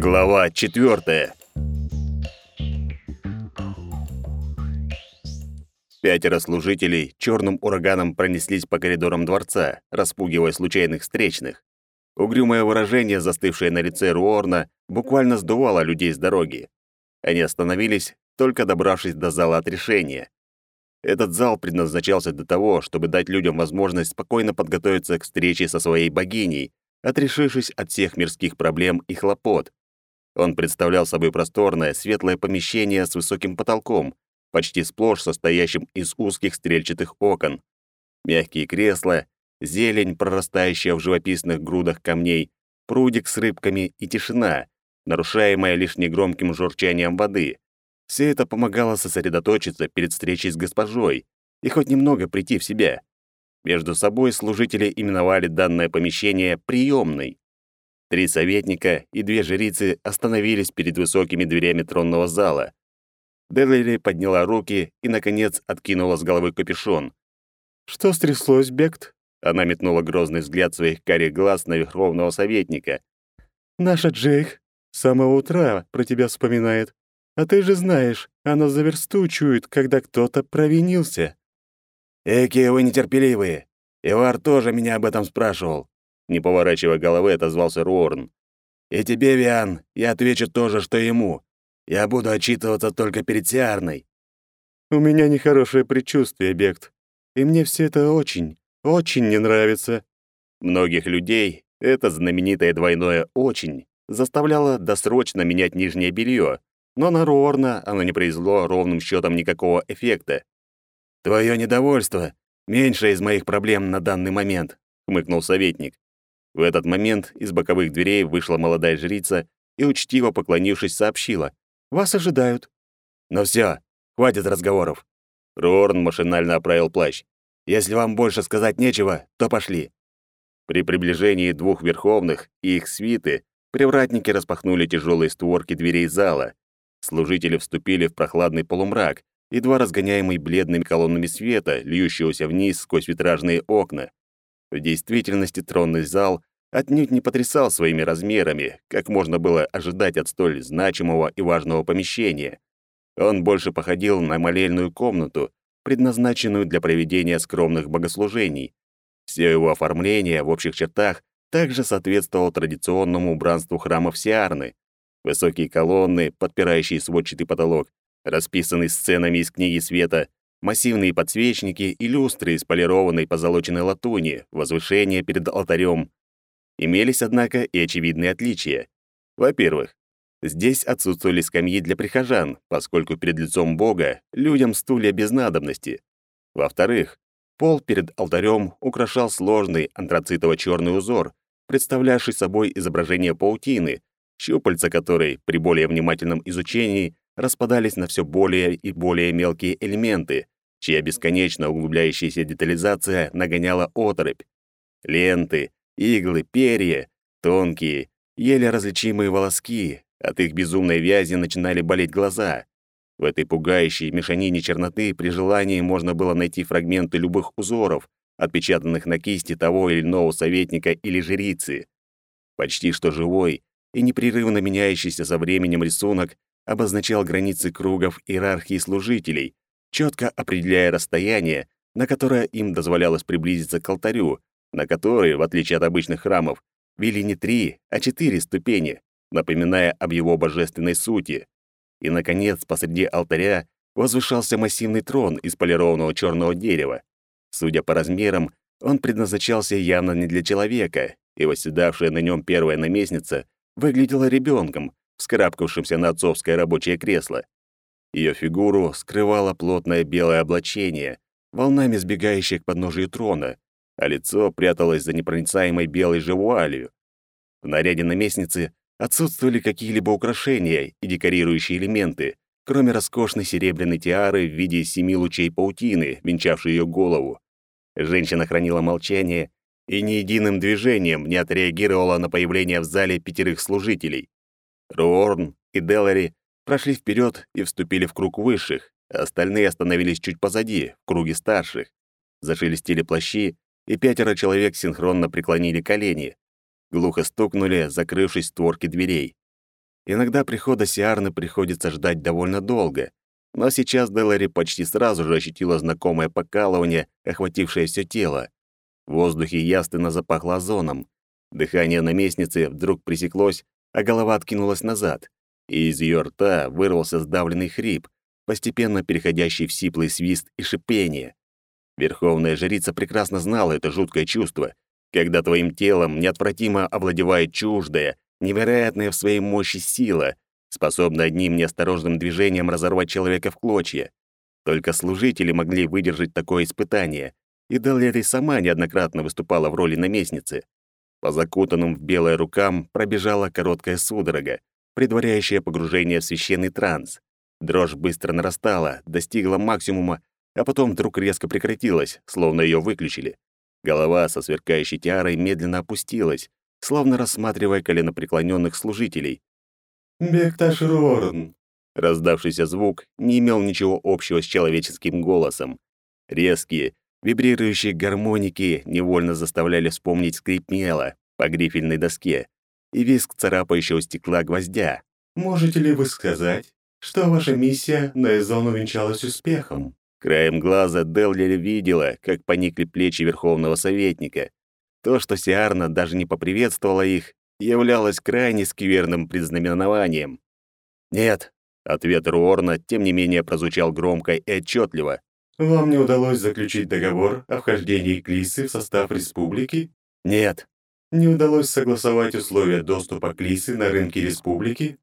Глава четвертая. Пятеро служителей черным ураганом пронеслись по коридорам дворца, распугивая случайных встречных. Угрюмое выражение, застывшее на лице Руорна, буквально сдувало людей с дороги. Они остановились, только добравшись до зала отрешения. Этот зал предназначался для того, чтобы дать людям возможность спокойно подготовиться к встрече со своей богиней, отрешившись от всех мирских проблем и хлопот. Он представлял собой просторное, светлое помещение с высоким потолком, почти сплошь состоящим из узких стрельчатых окон. Мягкие кресла, зелень, прорастающая в живописных грудах камней, прудик с рыбками и тишина, нарушаемая лишь негромким журчанием воды. Все это помогало сосредоточиться перед встречей с госпожой и хоть немного прийти в себя. Между собой служители именовали данное помещение приемной. Три советника и две жрицы остановились перед высокими дверями тронного зала. Делери подняла руки и, наконец, откинула с головы капюшон. «Что стряслось, Бект?» Она метнула грозный взгляд своих карих глаз на верховного советника. «Наша Джейх с самого утра про тебя вспоминает. А ты же знаешь, она за версту чует, когда кто-то провинился». «Эки вы нетерпеливые! Ивар тоже меня об этом спрашивал», — не поворачивая головы, отозвался Руорн. «И тебе, Виан, я отвечу тоже, что ему. Я буду отчитываться только перед Сиарной». «У меня нехорошее предчувствие, Бект, и мне все это очень, очень не нравится». Многих людей это знаменитое двойное «очень» заставляло досрочно менять нижнее белье, но на Руорна оно не произвело ровным счетом никакого эффекта. «Твое недовольство — меньше из моих проблем на данный момент», — хмыкнул советник. В этот момент из боковых дверей вышла молодая жрица и, учтиво поклонившись, сообщила. Вас ожидают». «Ну все, хватит разговоров». Рорн машинально оправил плащ. «Если вам больше сказать нечего, то пошли». При приближении двух верховных и их свиты привратники распахнули тяжелые створки дверей зала. Служители вступили в прохладный полумрак, едва разгоняемый бледными колоннами света, льющегося вниз сквозь витражные окна. В действительности тронный зал отнюдь не потрясал своими размерами, как можно было ожидать от столь значимого и важного помещения. Он больше походил на молельную комнату, предназначенную для проведения скромных богослужений. Все его оформление в общих чертах также соответствовало традиционному убранству храмов Сиарны. Высокие колонны, подпирающие сводчатый потолок, расписанный сценами из книги света, массивные подсвечники и люстры из полированной позолоченной латуни, возвышение перед алтарем, Имелись, однако, и очевидные отличия. Во-первых, здесь отсутствовали скамьи для прихожан, поскольку перед лицом Бога людям стулья без надобности. Во-вторых, пол перед алтарем украшал сложный антрацитово-черный узор, представлявший собой изображение паутины, щупальца которой при более внимательном изучении распадались на все более и более мелкие элементы, чья бесконечно углубляющаяся детализация нагоняла оторопь. Ленты, Иглы, перья, тонкие, еле различимые волоски. От их безумной вязи начинали болеть глаза. В этой пугающей мешанине черноты при желании можно было найти фрагменты любых узоров, отпечатанных на кисти того или иного советника или жрицы. Почти что живой и непрерывно меняющийся со временем рисунок обозначал границы кругов иерархии служителей, четко определяя расстояние, на которое им дозволялось приблизиться к алтарю, на которые, в отличие от обычных храмов, вели не три, а четыре ступени, напоминая об его божественной сути. И, наконец, посреди алтаря возвышался массивный трон из полированного черного дерева. Судя по размерам, он предназначался явно не для человека, и восседавшая на нем первая наместница выглядела ребенком, вскарабкавшимся на отцовское рабочее кресло. Ее фигуру скрывало плотное белое облачение, волнами сбегающее к подножию трона, а лицо пряталось за непроницаемой белой же вуалью. В наряде наместницы отсутствовали какие-либо украшения и декорирующие элементы, кроме роскошной серебряной тиары в виде семи лучей паутины, венчавшей ее голову. Женщина хранила молчание и ни единым движением не отреагировала на появление в зале пятерых служителей. Руорн и Делари прошли вперед и вступили в круг высших, а остальные остановились чуть позади, в круге старших. Зашелестели плащи, и пятеро человек синхронно преклонили колени. Глухо стукнули, закрывшись створки дверей. Иногда прихода Сиарны приходится ждать довольно долго, но сейчас Делари почти сразу же ощутила знакомое покалывание, охватившее все тело. В воздухе ясно запахло озоном. Дыхание наместницы вдруг пресеклось, а голова откинулась назад, и из ее рта вырвался сдавленный хрип, постепенно переходящий в сиплый свист и шипение. Верховная жрица прекрасно знала это жуткое чувство, когда твоим телом неотвратимо овладевает чуждая, невероятная в своей мощи сила, способная одним неосторожным движением разорвать человека в клочья. Только служители могли выдержать такое испытание, и Деллери сама неоднократно выступала в роли наместницы. По закутанным в белое рукам пробежала короткая судорога, предваряющая погружение в священный транс. Дрожь быстро нарастала, достигла максимума, а потом вдруг резко прекратилась, словно ее выключили. Голова со сверкающей тиарой медленно опустилась, словно рассматривая коленопреклоненных служителей. «Бекташ Рорн!» Раздавшийся звук не имел ничего общего с человеческим голосом. Резкие, вибрирующие гармоники невольно заставляли вспомнить скрип мела по грифельной доске и визг царапающего стекла гвоздя. «Можете ли вы сказать, что ваша миссия на Эзон увенчалась успехом?» Краем глаза Деллери видела, как поникли плечи Верховного Советника. То, что Сиарна даже не поприветствовала их, являлось крайне скверным предзнаменованием. «Нет», — ответ Руорна, тем не менее, прозвучал громко и отчетливо. «Вам не удалось заключить договор о вхождении Клисы в состав республики?» «Нет». «Не удалось согласовать условия доступа Клисы на рынки республики?»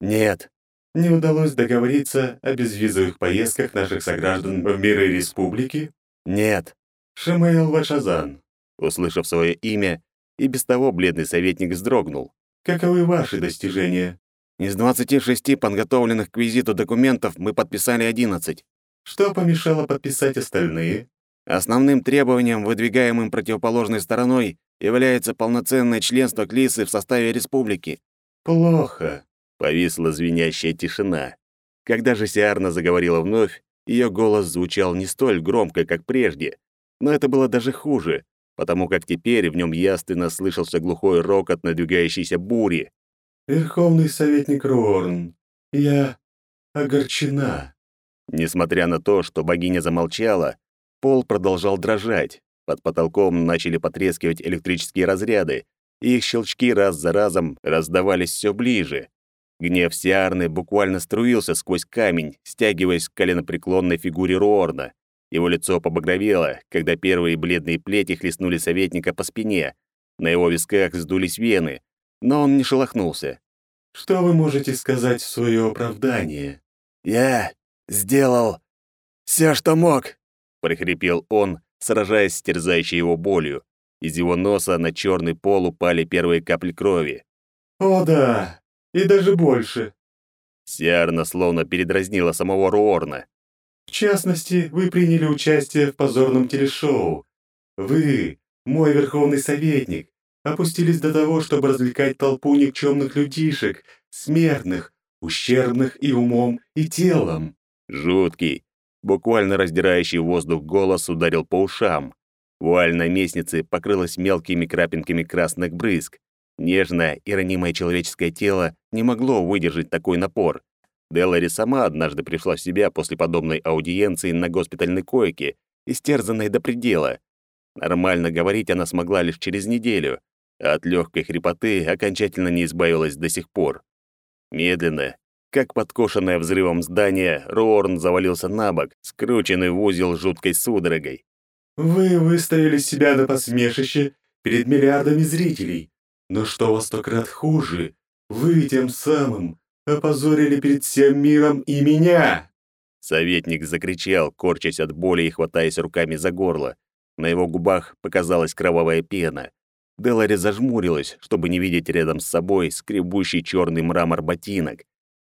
«Нет» не удалось договориться о безвизовых поездках наших сограждан в миры республики? Нет. Шамаэл Вашазан. Услышав свое имя, и без того бледный советник вздрогнул. Каковы ваши достижения? Из 26 подготовленных к визиту документов мы подписали 11. Что помешало подписать остальные? Основным требованием, выдвигаемым противоположной стороной, является полноценное членство Клисы в составе республики. Плохо. Повисла звенящая тишина. Когда же Сиарна заговорила вновь, ее голос звучал не столь громко, как прежде, но это было даже хуже, потому как теперь в нем ясно слышался глухой рокот надвигающейся бури. «Верховный советник Рорн, я огорчена». Несмотря на то, что богиня замолчала, пол продолжал дрожать, под потолком начали потрескивать электрические разряды, и их щелчки раз за разом раздавались все ближе. Гнев Сиарны буквально струился сквозь камень, стягиваясь к коленопреклонной фигуре Руорна. Его лицо побагровело, когда первые бледные плети хлестнули советника по спине. На его висках сдулись вены, но он не шелохнулся. «Что вы можете сказать в свое оправдание?» «Я сделал все, что мог», — прохрипел он, сражаясь с терзающей его болью. Из его носа на черный пол упали первые капли крови. «О да, и даже больше. Сиарна словно передразнила самого Руорна. В частности, вы приняли участие в позорном телешоу. Вы, мой верховный советник, опустились до того, чтобы развлекать толпу никчемных людишек, смертных, ущербных и умом, и телом. Жуткий, буквально раздирающий воздух голос ударил по ушам. Вуаль на местнице покрылась мелкими крапинками красных брызг. Нежное и ранимое человеческое тело не могло выдержать такой напор. Делари сама однажды пришла в себя после подобной аудиенции на госпитальной койке, истерзанной до предела. Нормально говорить она смогла лишь через неделю, а от легкой хрипоты окончательно не избавилась до сих пор. Медленно, как подкошенное взрывом здание, Рорн завалился на бок, скрученный в узел жуткой судорогой. «Вы выставили себя на посмешище перед миллиардами зрителей. Но что во сто крат хуже, вы тем самым опозорили перед всем миром и меня!» Советник закричал, корчась от боли и хватаясь руками за горло. На его губах показалась кровавая пена. Делари зажмурилась, чтобы не видеть рядом с собой скребущий черный мрамор ботинок.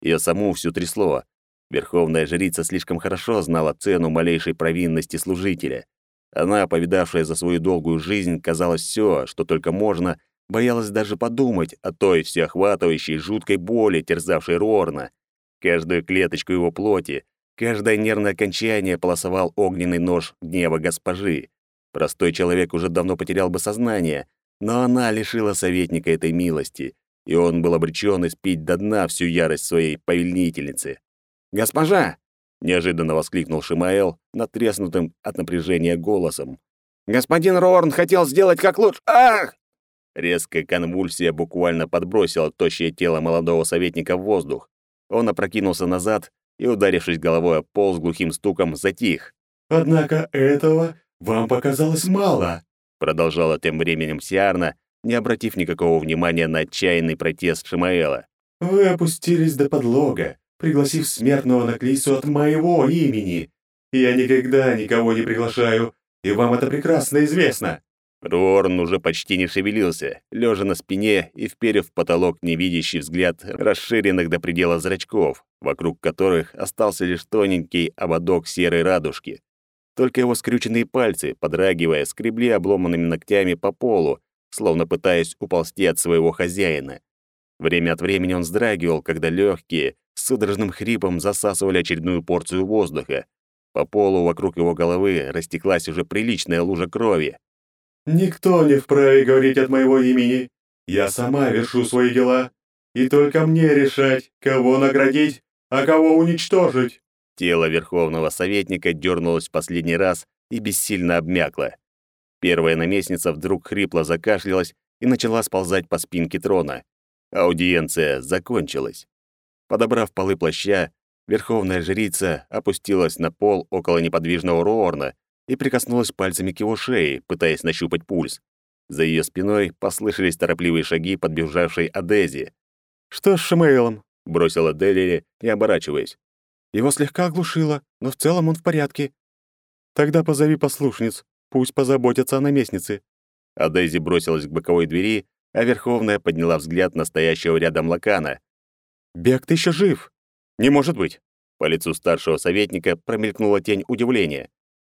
Ее саму всю трясло. Верховная жрица слишком хорошо знала цену малейшей провинности служителя. Она, повидавшая за свою долгую жизнь, казалось все, что только можно, Боялась даже подумать о той всеохватывающей жуткой боли, терзавшей Рорна. Каждую клеточку его плоти, каждое нервное окончание полосовал огненный нож гнева госпожи. Простой человек уже давно потерял бы сознание, но она лишила советника этой милости, и он был обречен испить до дна всю ярость своей повелительницы. «Госпожа!» — неожиданно воскликнул Шимаэл, натреснутым от напряжения голосом. «Господин Рорн хотел сделать как лучше! Ах!» Резкая конвульсия буквально подбросила тощее тело молодого советника в воздух. Он опрокинулся назад и, ударившись головой о пол с глухим стуком, затих. «Однако этого вам показалось мало», продолжала тем временем Сиарна, не обратив никакого внимания на отчаянный протест Шимаэла. «Вы опустились до подлога, пригласив смертного на Клису от моего имени. Я никогда никого не приглашаю, и вам это прекрасно известно». Рорн уже почти не шевелился, лежа на спине и вперев в потолок невидящий взгляд расширенных до предела зрачков, вокруг которых остался лишь тоненький ободок серой радужки. Только его скрюченные пальцы, подрагивая, скребли обломанными ногтями по полу, словно пытаясь уползти от своего хозяина. Время от времени он вздрагивал, когда легкие с судорожным хрипом засасывали очередную порцию воздуха. По полу вокруг его головы растеклась уже приличная лужа крови. «Никто не вправе говорить от моего имени. Я сама вершу свои дела, и только мне решать, кого наградить, а кого уничтожить». Тело верховного советника дернулось в последний раз и бессильно обмякло. Первая наместница вдруг хрипло закашлялась и начала сползать по спинке трона. Аудиенция закончилась. Подобрав полы плаща, верховная жрица опустилась на пол около неподвижного Руорна и прикоснулась пальцами к его шее, пытаясь нащупать пульс. За ее спиной послышались торопливые шаги подбежавшей Адези. «Что с Шимейлом?» — бросила Делери, не оборачиваясь. «Его слегка оглушило, но в целом он в порядке. Тогда позови послушниц, Пусть позаботятся о наместнице». А Дейзи бросилась к боковой двери, а Верховная подняла взгляд настоящего рядом Лакана. «Бег, ты еще жив!» «Не может быть!» По лицу старшего советника промелькнула тень удивления.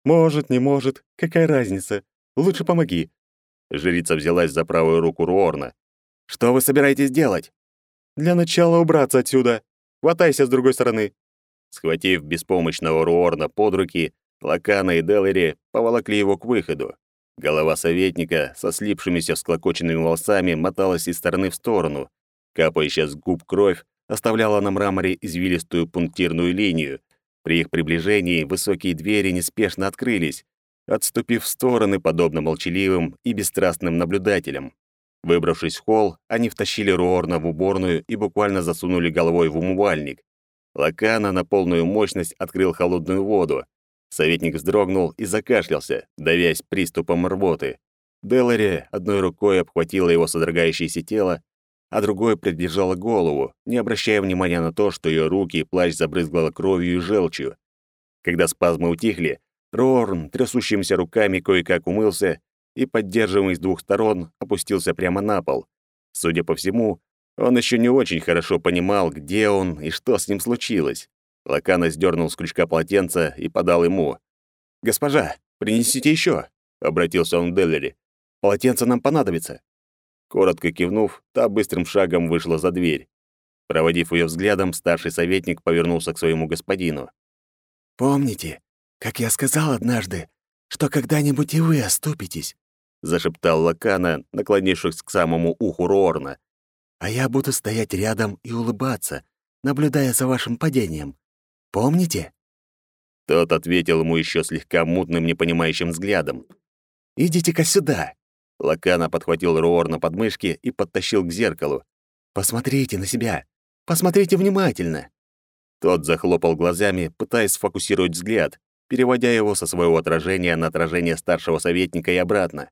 «Может, не может. Какая разница? Лучше помоги». Жрица взялась за правую руку Руорна. «Что вы собираетесь делать?» «Для начала убраться отсюда. Хватайся с другой стороны». Схватив беспомощного Руорна под руки, Лакана и Делери поволокли его к выходу. Голова советника со слипшимися всклокоченными волосами моталась из стороны в сторону. Капающая с губ кровь оставляла на мраморе извилистую пунктирную линию. При их приближении высокие двери неспешно открылись, отступив в стороны, подобно молчаливым и бесстрастным наблюдателям. Выбравшись в холл, они втащили Руорна в уборную и буквально засунули головой в умывальник. Лакана на полную мощность открыл холодную воду. Советник вздрогнул и закашлялся, давясь приступом рвоты. Делари одной рукой обхватила его содрогающееся тело, а другой придержала голову, не обращая внимания на то, что ее руки и плащ забрызгало кровью и желчью. Когда спазмы утихли, Рорн трясущимися руками кое-как умылся и, поддерживаемый с двух сторон, опустился прямо на пол. Судя по всему, он еще не очень хорошо понимал, где он и что с ним случилось. Лакана сдернул с крючка полотенца и подал ему. «Госпожа, принесите еще!» — обратился он к Деллери. «Полотенце нам понадобится». Коротко кивнув, та быстрым шагом вышла за дверь. Проводив ее взглядом, старший советник повернулся к своему господину. «Помните, как я сказал однажды, что когда-нибудь и вы оступитесь?» — зашептал Лакана, наклонившись к самому уху Рорна. «А я буду стоять рядом и улыбаться, наблюдая за вашим падением. Помните?» Тот ответил ему еще слегка мутным, непонимающим взглядом. «Идите-ка сюда!» Лакана подхватил Руор на подмышки и подтащил к зеркалу. «Посмотрите на себя! Посмотрите внимательно!» Тот захлопал глазами, пытаясь сфокусировать взгляд, переводя его со своего отражения на отражение старшего советника и обратно.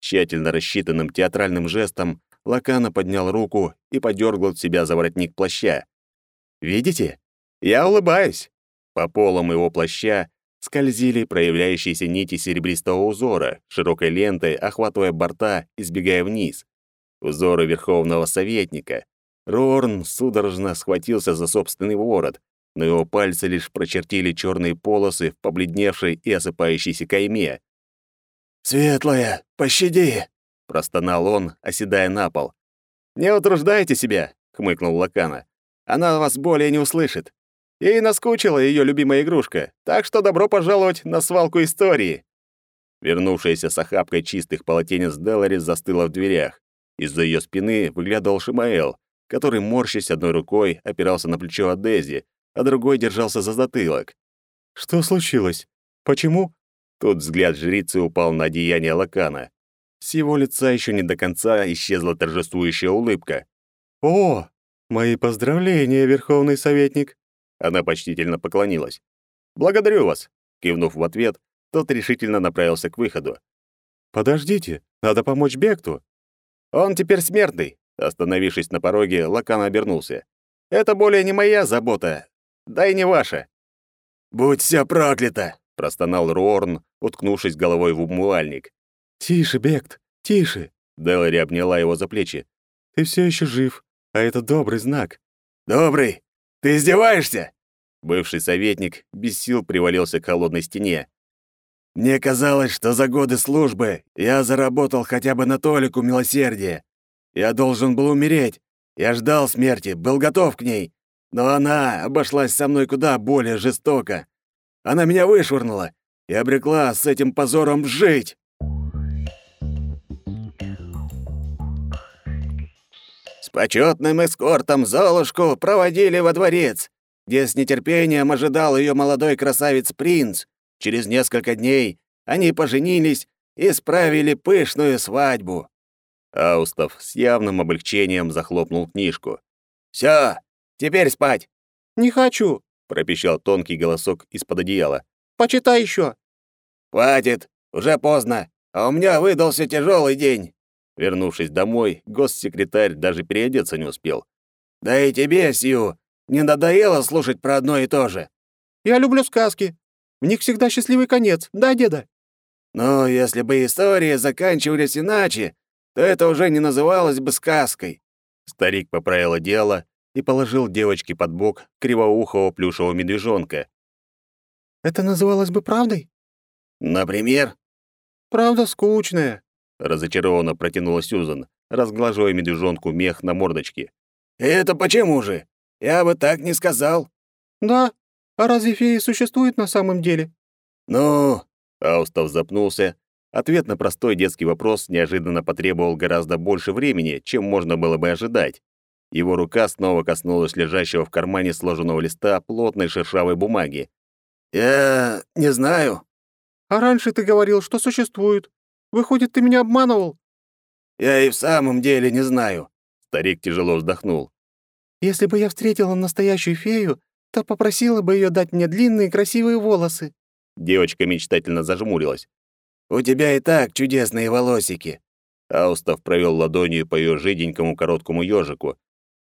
Тщательно рассчитанным театральным жестом Лакана поднял руку и подергал себя за воротник плаща. «Видите? Я улыбаюсь. По полам его плаща скользили проявляющиеся нити серебристого узора, широкой лентой охватывая борта и сбегая вниз. Узоры верховного советника. Рорн судорожно схватился за собственный ворот, но его пальцы лишь прочертили черные полосы в побледневшей и осыпающейся кайме. «Светлая, пощади!» — простонал он, оседая на пол. «Не утруждайте себя!» — хмыкнул Лакана. «Она вас более не услышит. Ей наскучила ее любимая игрушка, так что добро пожаловать на свалку истории». Вернувшаяся с охапкой чистых полотенец Делари застыла в дверях. Из-за ее спины выглядывал Шимаэл, который, морщась одной рукой, опирался на плечо Адези, а другой держался за затылок. «Что случилось? Почему?» Тут взгляд жрицы упал на одеяние Лакана. С его лица еще не до конца исчезла торжествующая улыбка. «О, мои поздравления, Верховный Советник!» Она почтительно поклонилась. «Благодарю вас!» Кивнув в ответ, тот решительно направился к выходу. «Подождите, надо помочь Бекту!» «Он теперь смертный!» Остановившись на пороге, Лакан обернулся. «Это более не моя забота, да и не ваша!» «Будь вся проклята!» — простонал Руорн, уткнувшись головой в умывальник. «Тише, Бект, тише!» Делари обняла его за плечи. «Ты все еще жив, а это добрый знак». «Добрый? Ты издеваешься?» Бывший советник без сил привалился к холодной стене. «Мне казалось, что за годы службы я заработал хотя бы на толику милосердия. Я должен был умереть. Я ждал смерти, был готов к ней. Но она обошлась со мной куда более жестоко. Она меня вышвырнула и обрекла с этим позором жить». С почетным эскортом Золушку проводили во дворец, где с нетерпением ожидал ее молодой красавец-принц. Через несколько дней они поженились и справили пышную свадьбу. Аустов с явным облегчением захлопнул книжку. «Всё, теперь спать!» «Не хочу!» — пропищал тонкий голосок из-под одеяла. «Почитай ещё!» «Хватит, уже поздно, а у меня выдался тяжелый день. Вернувшись домой, госсекретарь даже переодеться не успел. «Да и тебе, Сью, не надоело слушать про одно и то же?» «Я люблю сказки. В них всегда счастливый конец, да, деда?» «Ну, если бы истории заканчивались иначе, то это уже не называлось бы сказкой». Старик поправил одеяло и положил девочке под бок кривоухого плюшевого медвежонка. «Это называлось бы правдой?» «Например?» «Правда скучная», разочарованно протянула Сьюзан, разглаживая медвежонку мех на мордочке. «Это почему же? Я бы так не сказал». «Да? А разве феи существуют на самом деле?» «Ну...» Аустов запнулся. Ответ на простой детский вопрос неожиданно потребовал гораздо больше времени, чем можно было бы ожидать. Его рука снова коснулась лежащего в кармане сложенного листа плотной шершавой бумаги. «Я не знаю». «А раньше ты говорил, что существуют. Выходит, ты меня обманывал?» «Я и в самом деле не знаю». Старик тяжело вздохнул. «Если бы я встретила настоящую фею, то попросила бы ее дать мне длинные красивые волосы». Девочка мечтательно зажмурилась. «У тебя и так чудесные волосики». Аустов провел ладонью по ее жиденькому короткому ежику.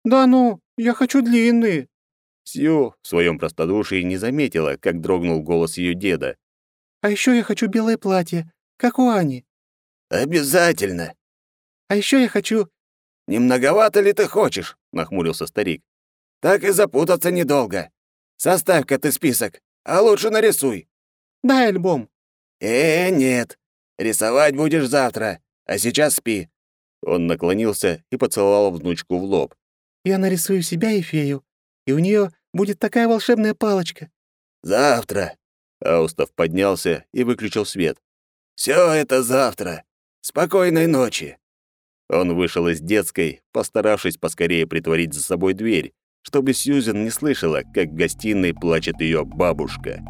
«Да ну, я хочу длинные». Сью в своем простодушии не заметила, как дрогнул голос ее деда. «А еще я хочу белое платье, как у Ани». «Обязательно». «А еще я хочу...» «Не многовато ли ты хочешь?» — нахмурился старик. «Так и запутаться недолго. Составь-ка ты список, а лучше нарисуй». «Дай альбом». «Э, нет. Рисовать будешь завтра, а сейчас спи». Он наклонился и поцеловал внучку в лоб. «Я нарисую себя и фею, и у нее будет такая волшебная палочка». «Завтра». Аустов поднялся и выключил свет. Все это завтра. Спокойной ночи. Он вышел из детской, постаравшись поскорее притворить за собой дверь, чтобы Сьюзен не слышала, как в гостиной плачет ее бабушка.